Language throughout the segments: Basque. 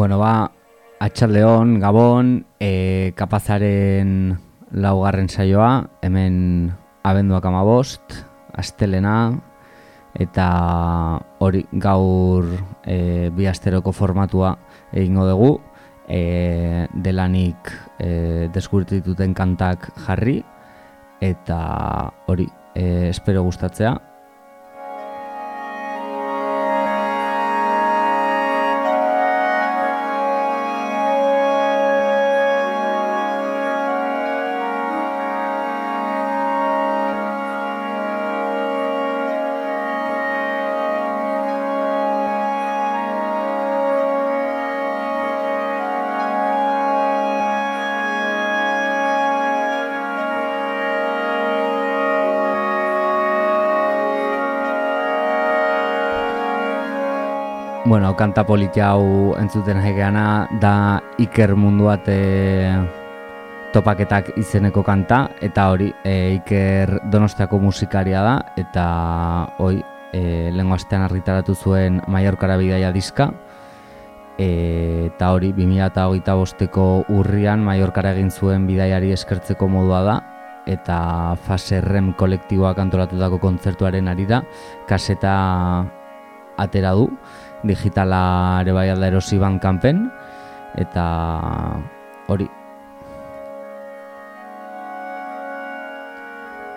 Bueno, ba, Atxaldeon, Gabon, e, kapazaren laugarren saioa, hemen abenduak amabost, astelena, eta hori gaur e, bi asteroko formatua egingo dugu, e, delanik e, deskurtituten kantak jarri, eta hori, e, espero gustatzea, Bueno, kanta politia hau entzuten hegeana da Iker munduat e, topaketak izeneko kanta eta hori e, Iker Donostiako musikaria da eta hoi e, lengo astean argitaratu zuen Mallorcara bidaia diska e, eta hori 2008 bosteko urrian Mallorcara egin zuen bidaiari eskertzeko modua da eta fase rem kolektiboak antolatutako kontzertuaren ari da kaseta atera du digitala ere bai alda erosi ban kanpen eta hori.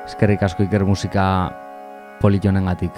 Eskerrik asko iker musika politionengatik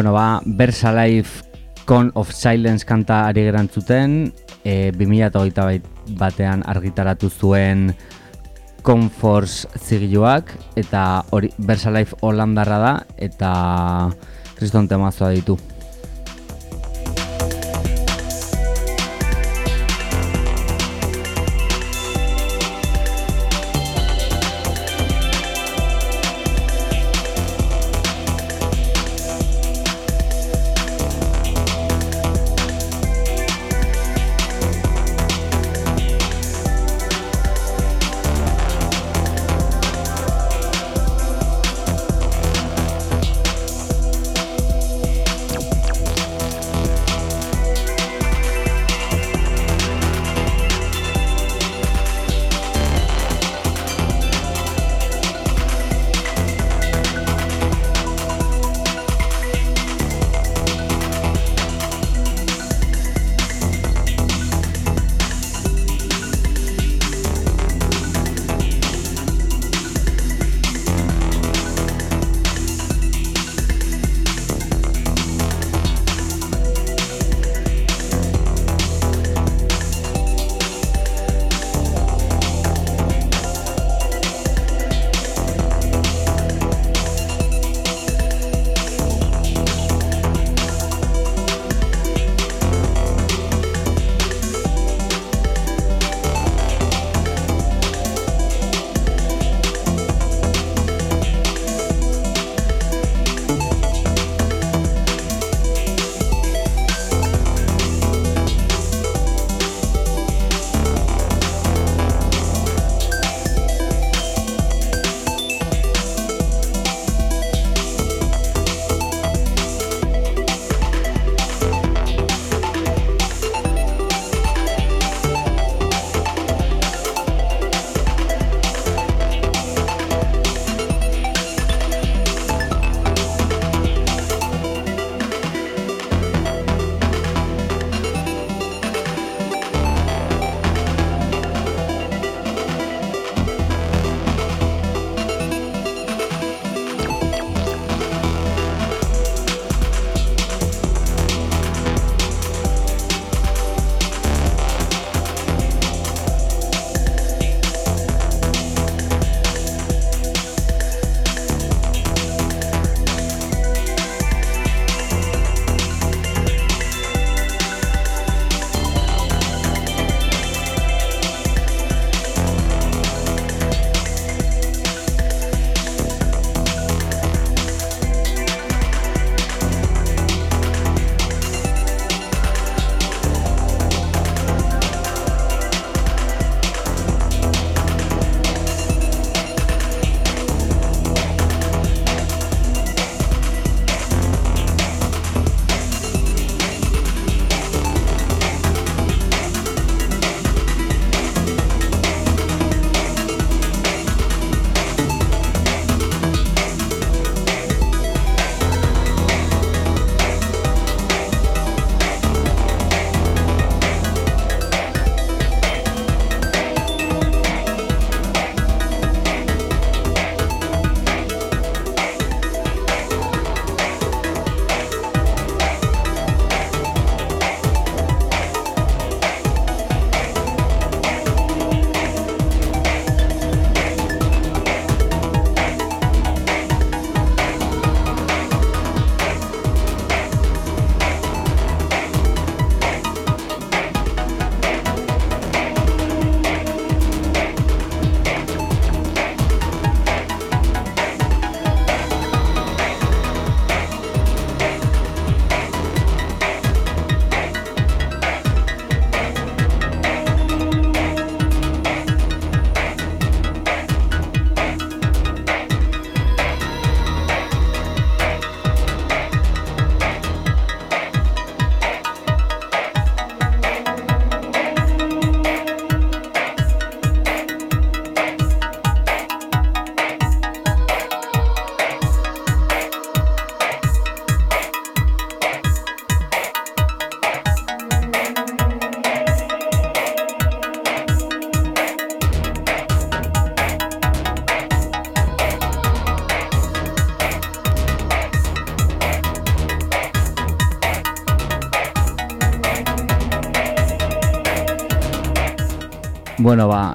Bueno, ba, Versa Life Con of Silence kanta ari gerantzuten, e, 2008 batean argitaratu zuen Conforce zigiluak, eta hori Versa Life Holandarra da, eta kriston temazoa ditu.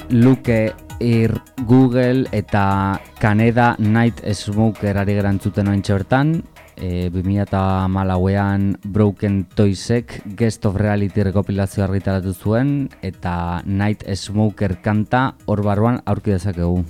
Luke Ir Google eta Canada Night Smoker ari gerantzuten ointxe bertan. E, 2008an Broken Toysek Guest of Reality rekopilazio argitaratu zuen eta Night Smoker kanta hor barruan aurki dezakegu.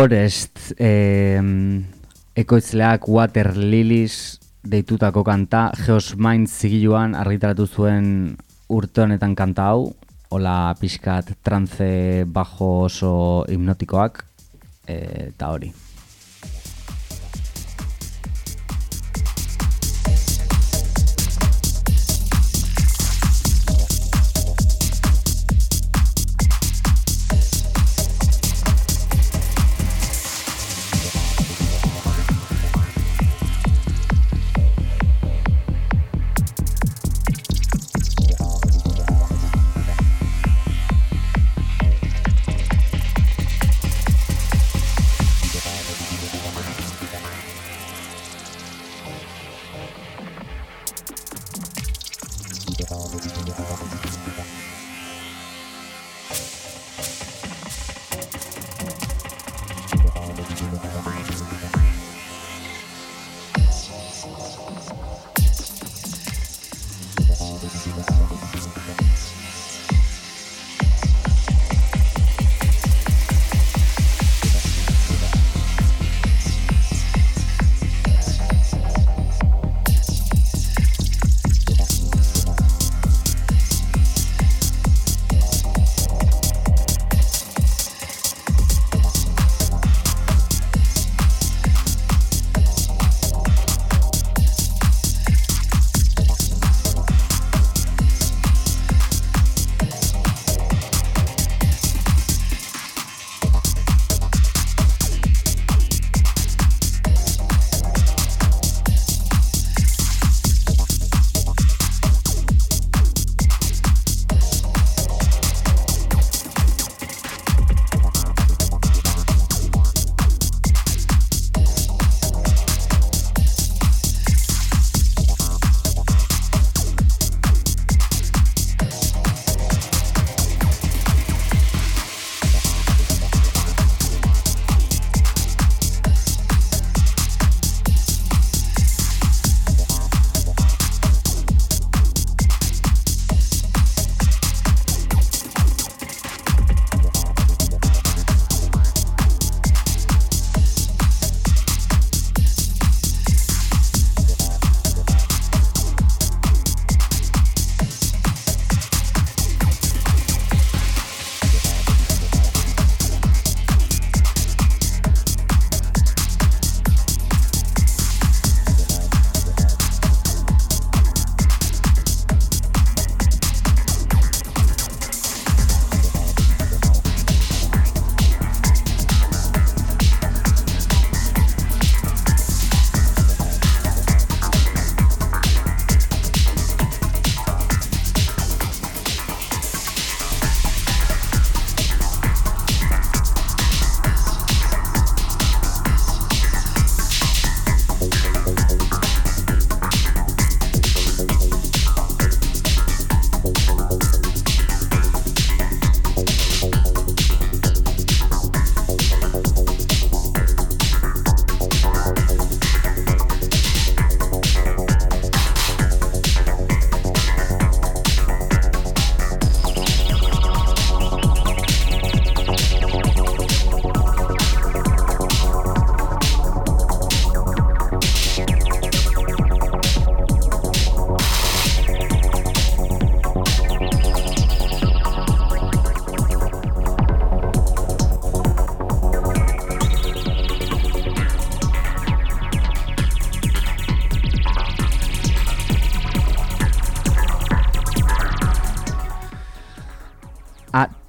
Forest eh, ekoizleak Water Lilies deitutako kanta Geos Mind zigiluan argitaratu zuen urte honetan kanta hau. Hola pixkat trance bajo oso hipnotikoak eh, eta hori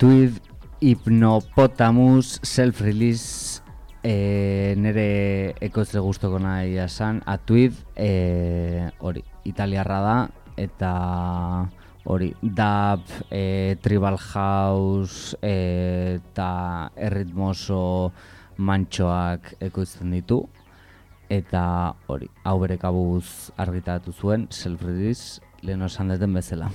Tweed Hypnopotamus Self-Release e, nere ekozle guztoko nahi esan A Tweed e, hori, italiarra da eta hori, dub, e, tribal house e, eta erritmoso mantxoak ekoizten ditu eta hori, hau bere kabuz argitatu zuen Self-Release lehen osan deten bezala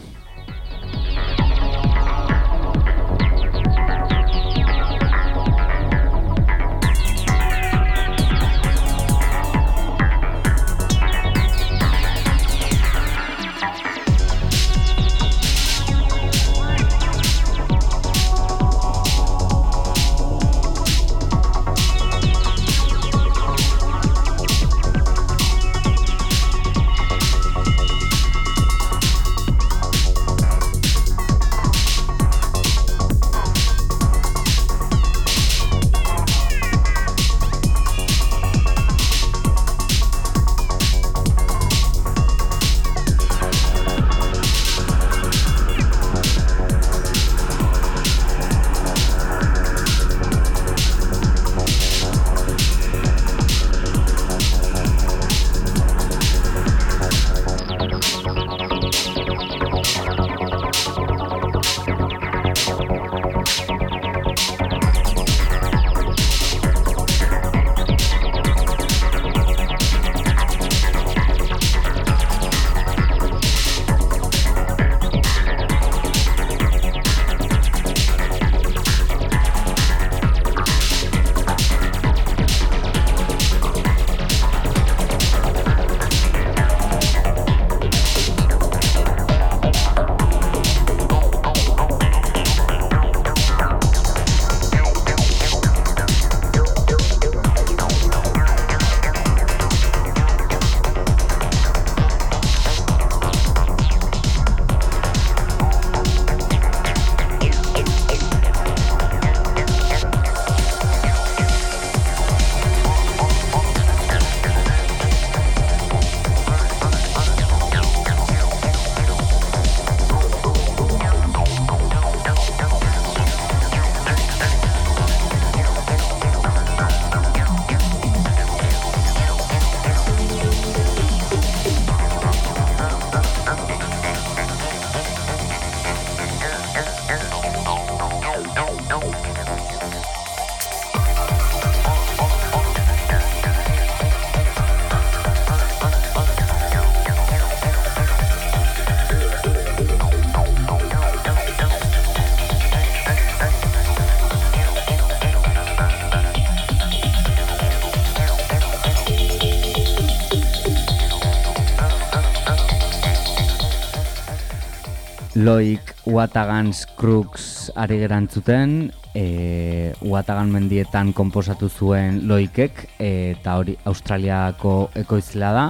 Loik Uatagans Crux ari gerantzuten, e, Uatagan mendietan konposatu zuen Loikek, eta hori Australiako ekoizlea da,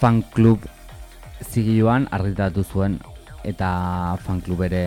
fan club zigiluan argitatu zuen, eta fan club ere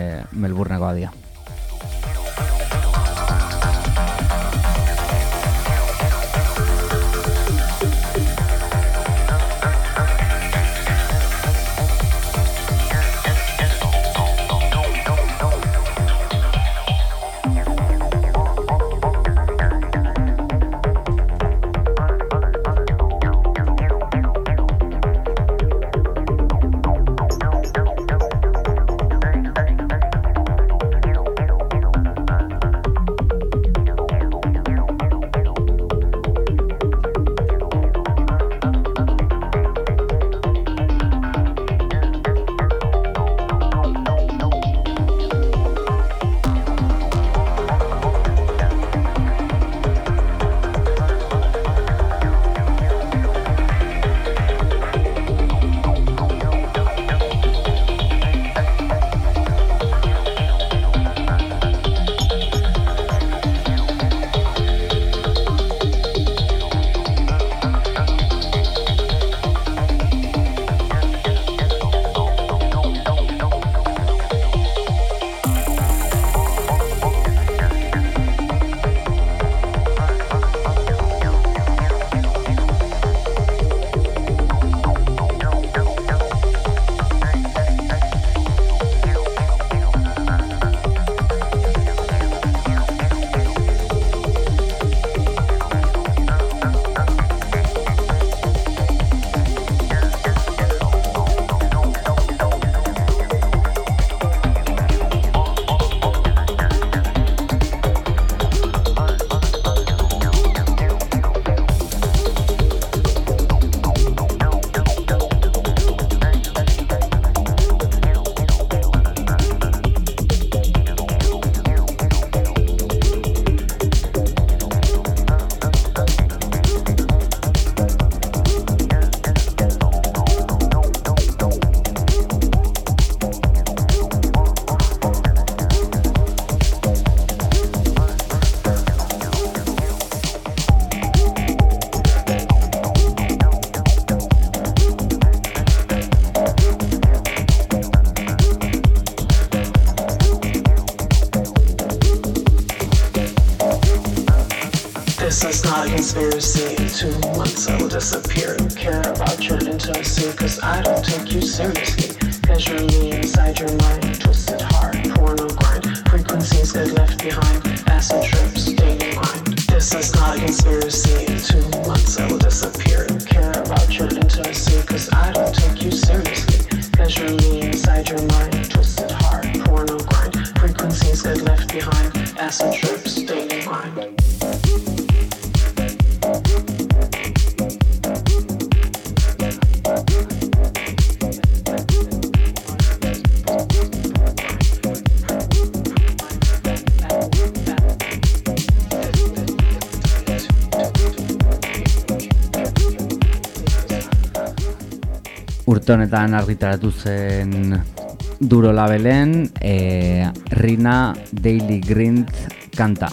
Melbournekoa dira. conspiracy. Two months I will disappear. Don't care about your intimacy, cause I don't take you seriously. You're me inside your mind. Twisted heart, porno grind. Frequencies get left behind. Acid trips, dating grind. This is not a conspiracy. Two months I will disappear. Don't care about your intimacy, cause I don't take you seriously. You're me inside your mind. Twisted heart, porno grind. Frequencies get left behind. Acid trips, urte honetan argitaratu zen duro labelen e, Rina Daily Grind kanta.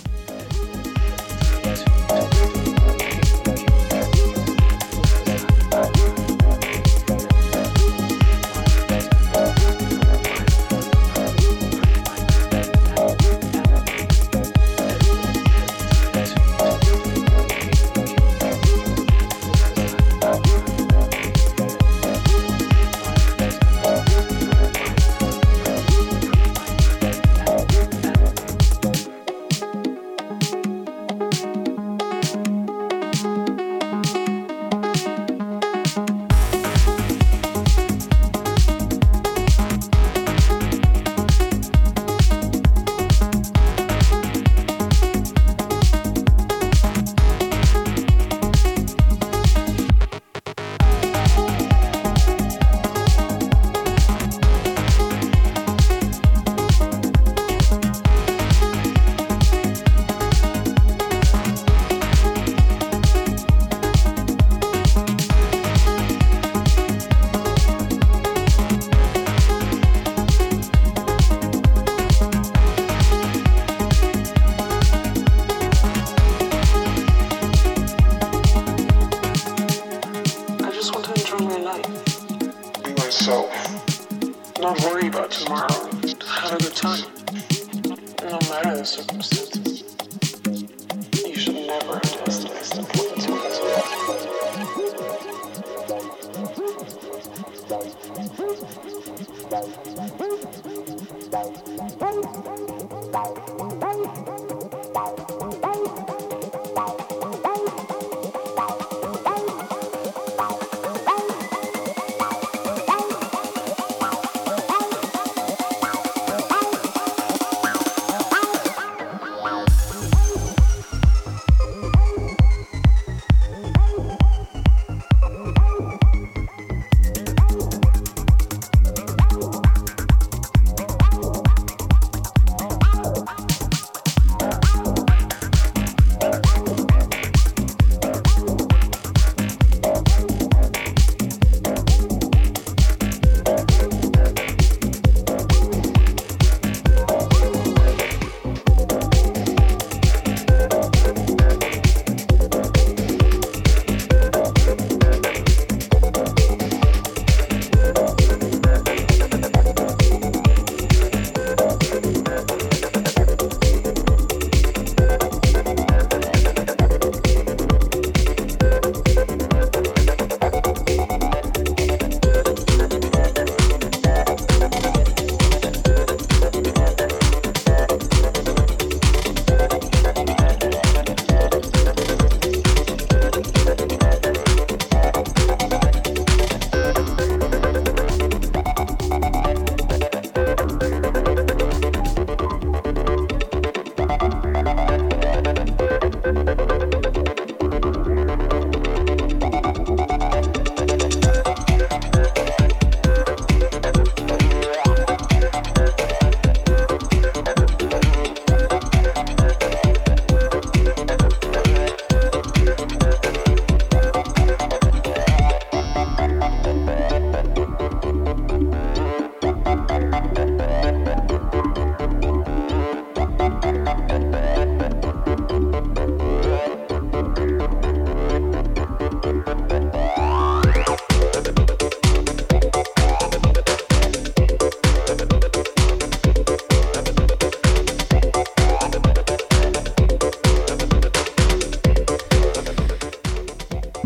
Not worry about tomorrow. Have a good time. No matter the circumstances.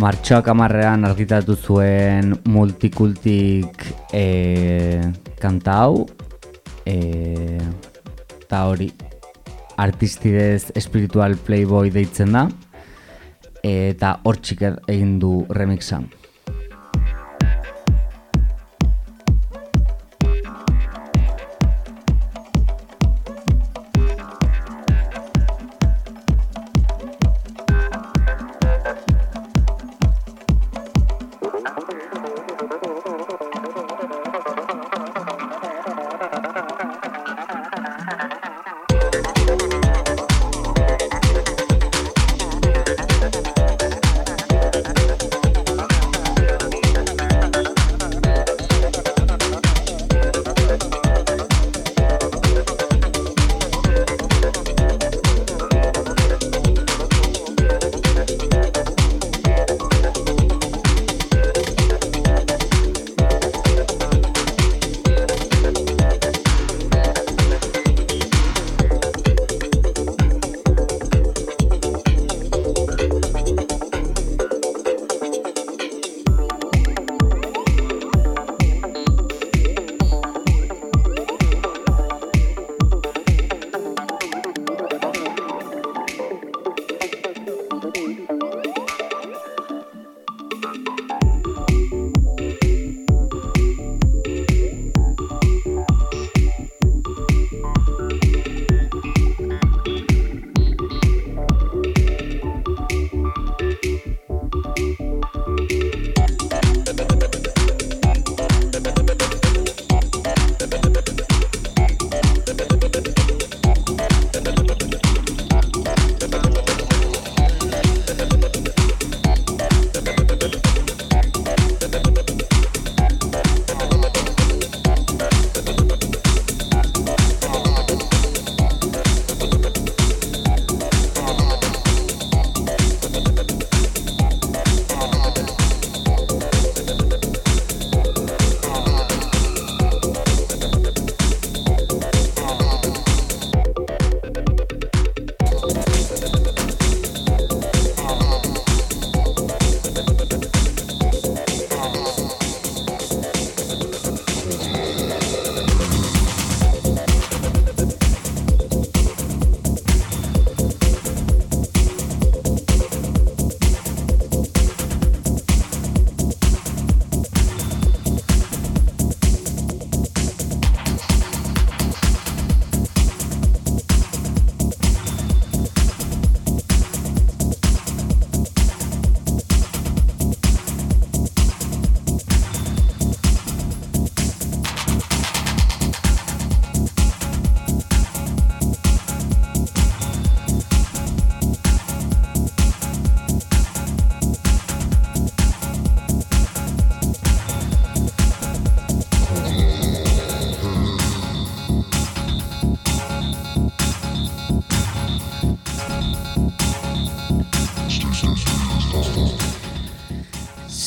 Martxoak amarrean argitatu zuen multikultik e, kanta hau e, eta hori artistidez espiritual playboy deitzen da eta hor txiker egin du remixan.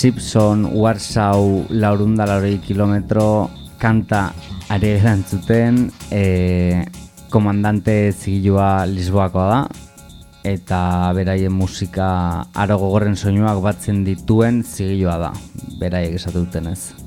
Simpson, Warsaw, laurunda laurei kilometro, kanta ari erantzuten, e, komandante zigilua Lisboakoa da, eta beraien musika aro gogorren soinuak batzen dituen zigilua da, beraiek esatu dutenez.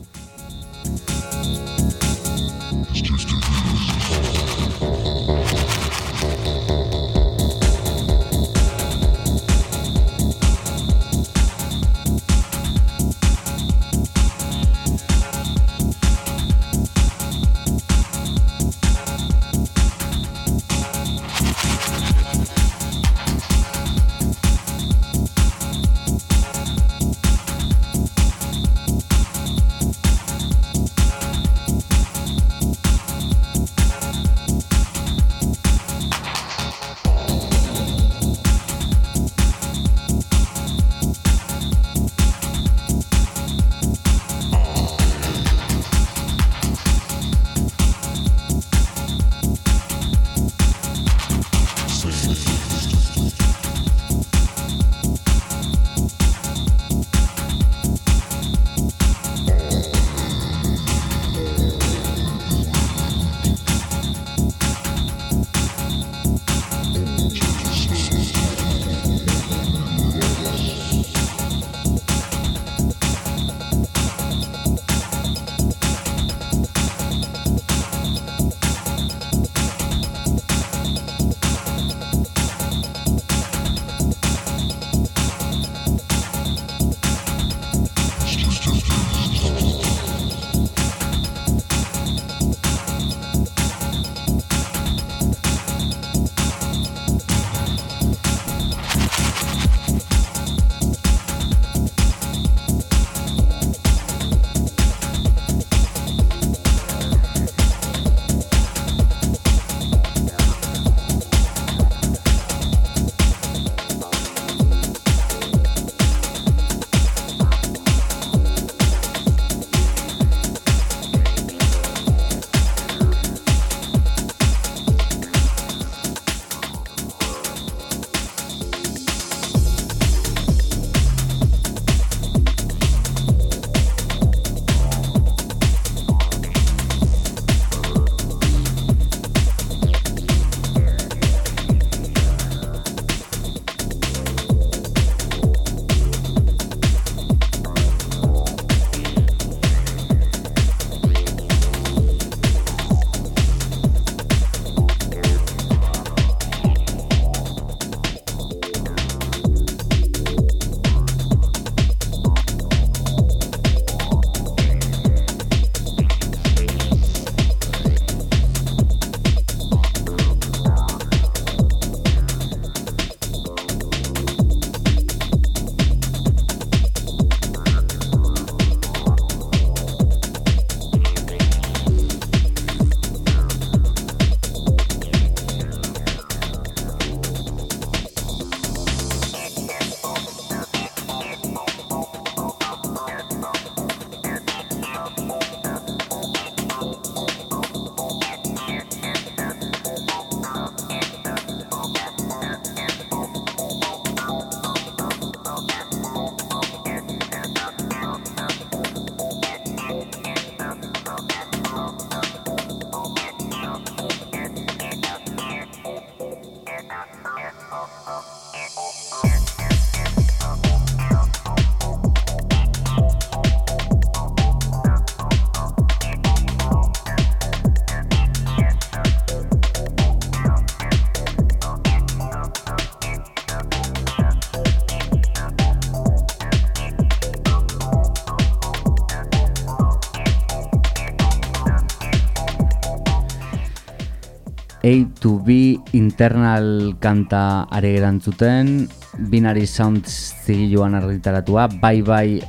A2B internal kanta ari erantzuten, binary sound zigiluan argitaratua, Bye Bye.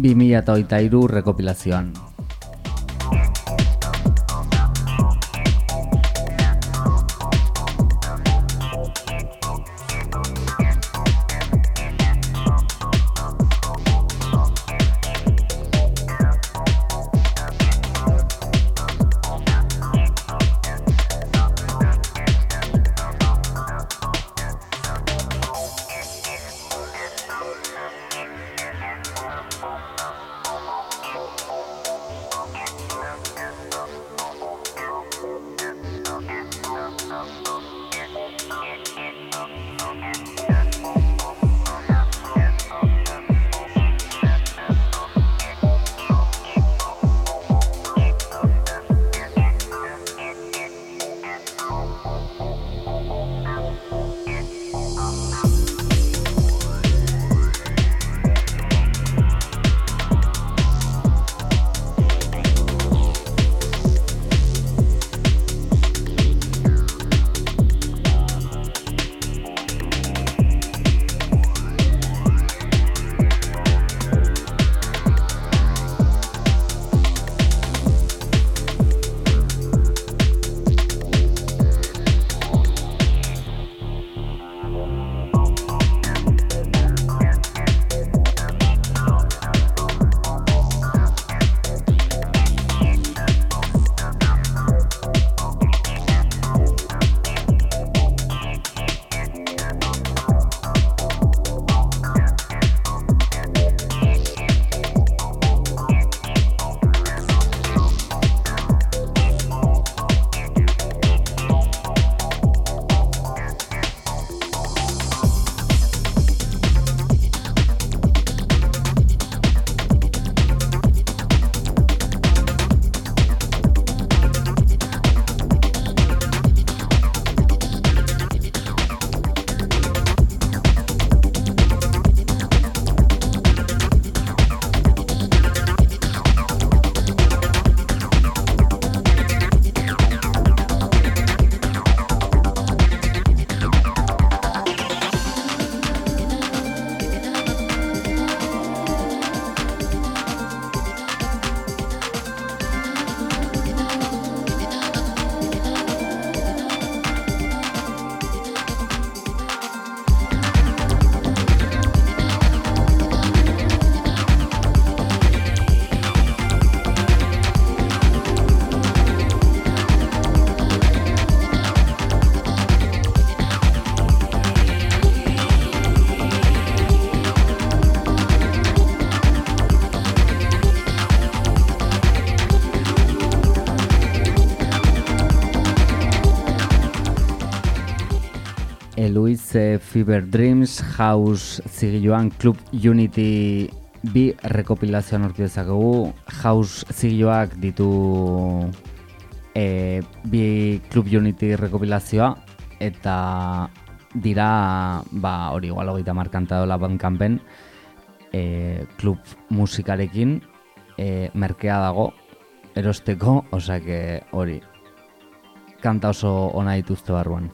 2008 rekopilazioan. Fever Dreams House zigiloan Club Unity. Bi rekopilazioan urti dezakegu. House zigiloak ditu e, bi Club Unity rekopilazioa. Eta dira ba, hori igual hogeita markanta dola bankanpen e, klub musikarekin e, merkea dago erosteko, osak hori. Kanta oso ona dituzte barruan.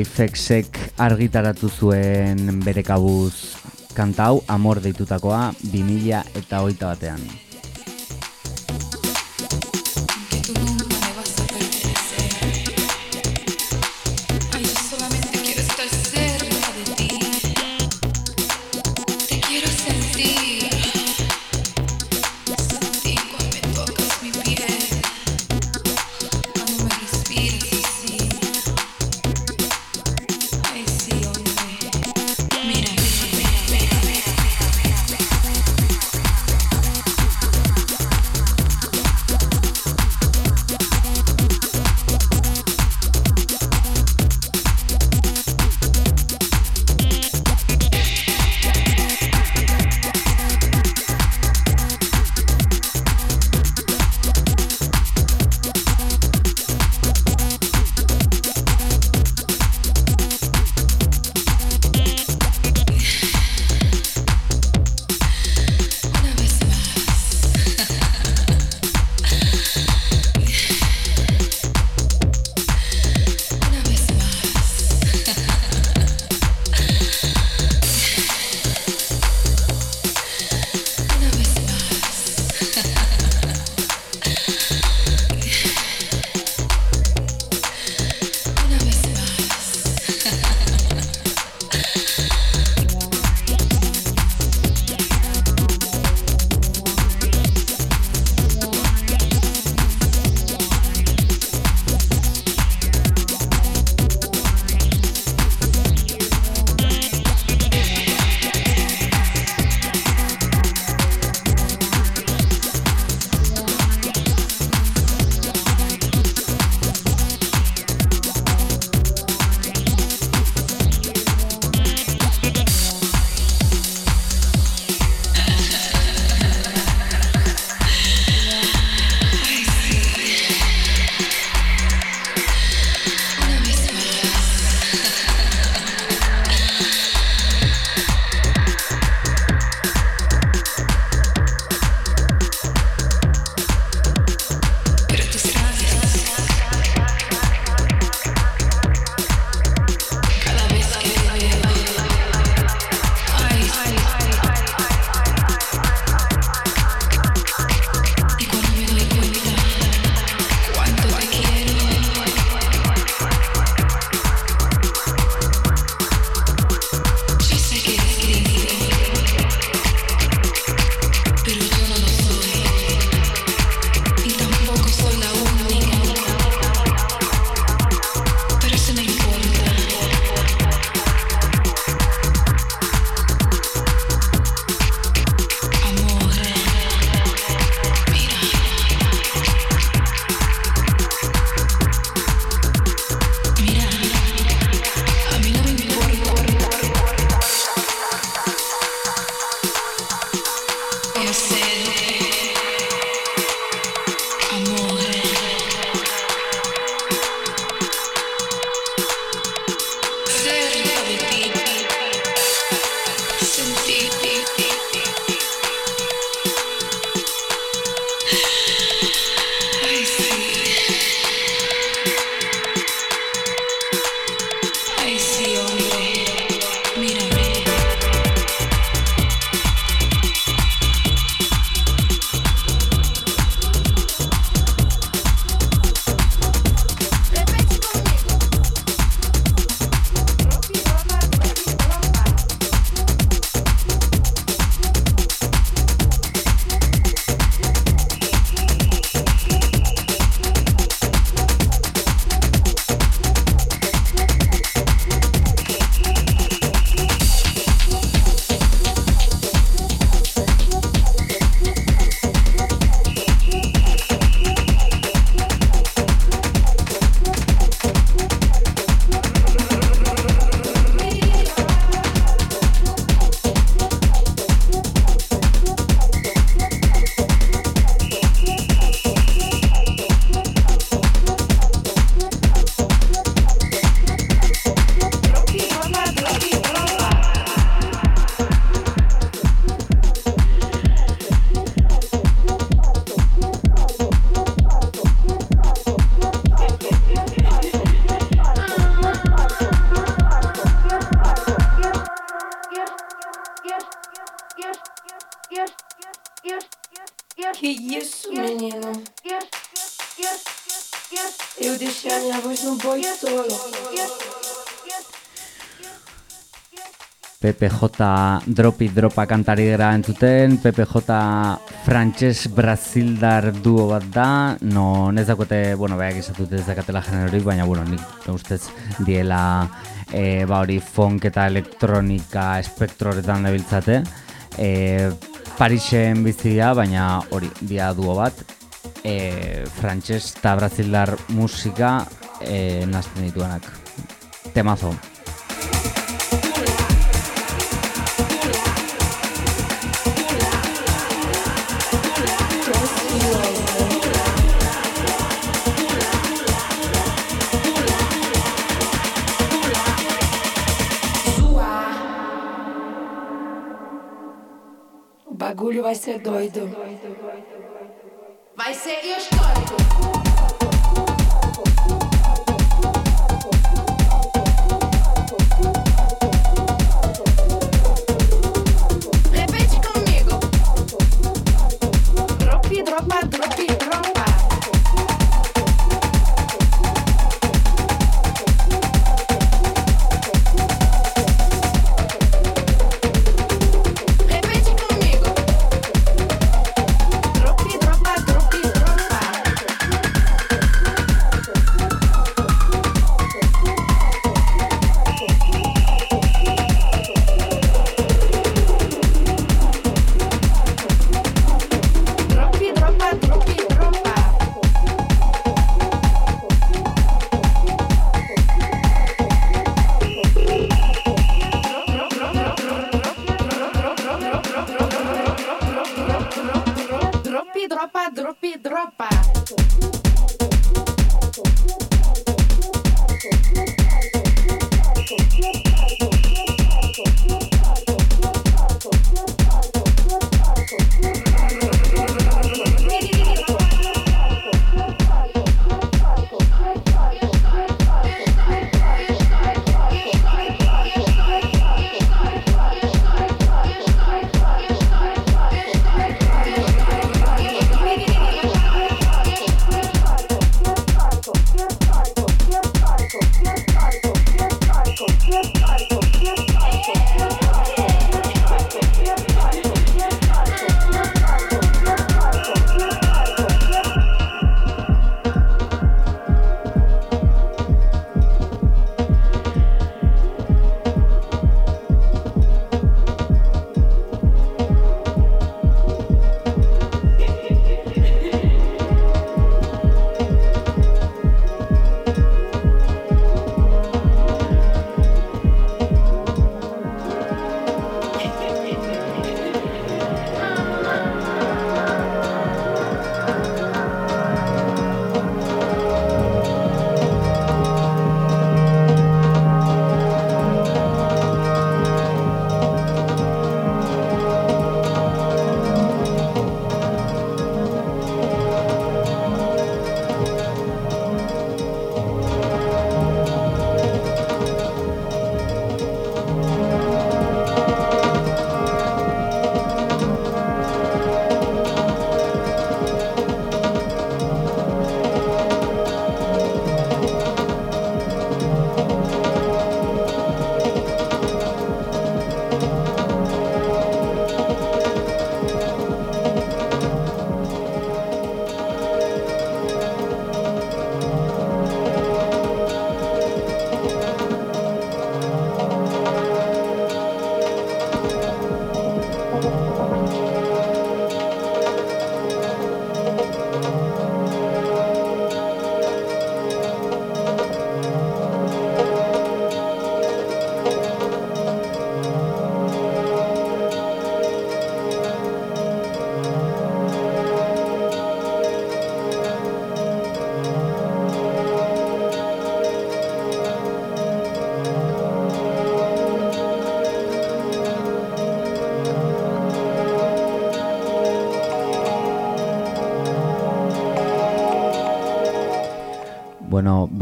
Fexek argitaratu zuen bere kabuz kantau amor deitutakoa 2000 eta hoita batean. PPJ dropi dropa kantari gara entzuten, PPJ frantses brazildar duo bat da, no ez dakote, bueno, beak izatut ez dakatela generorik, baina, bueno, nik ustez diela e, ba hori funk eta elektronika espektroretan dabiltzate. E, Parisen bizia, baina hori dia duo bat, e, frantses eta brazildar musika e, nazten dituenak. Temazo. Vai ser doido. Vai ser histórico.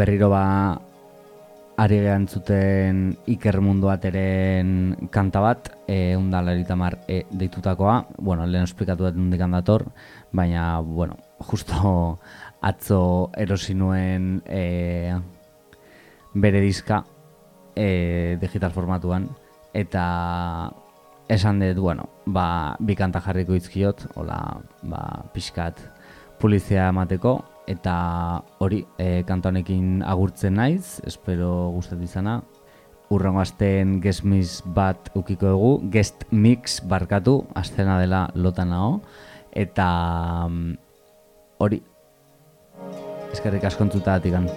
Berriro ba ari gehan zuten Iker mundu ateren kanta bat, e, undalarita mar e, deitutakoa, bueno, lehen esplikatu dut nondik dator, baina, bueno, justo atzo erosi nuen e, bere diska e, digital formatuan. Eta esan dut, bueno, ba, bi kanta jarriko izkiot, hola, ba, pixkat pulizia emateko, eta hori, e, kanta honekin agurtzen naiz, espero gustatu izana, urrengo astean guest mix bat ukiko dugu, guest mix barkatu, astena dela lota nago, eta mm, hori, eskerrik asko entzuta atikan.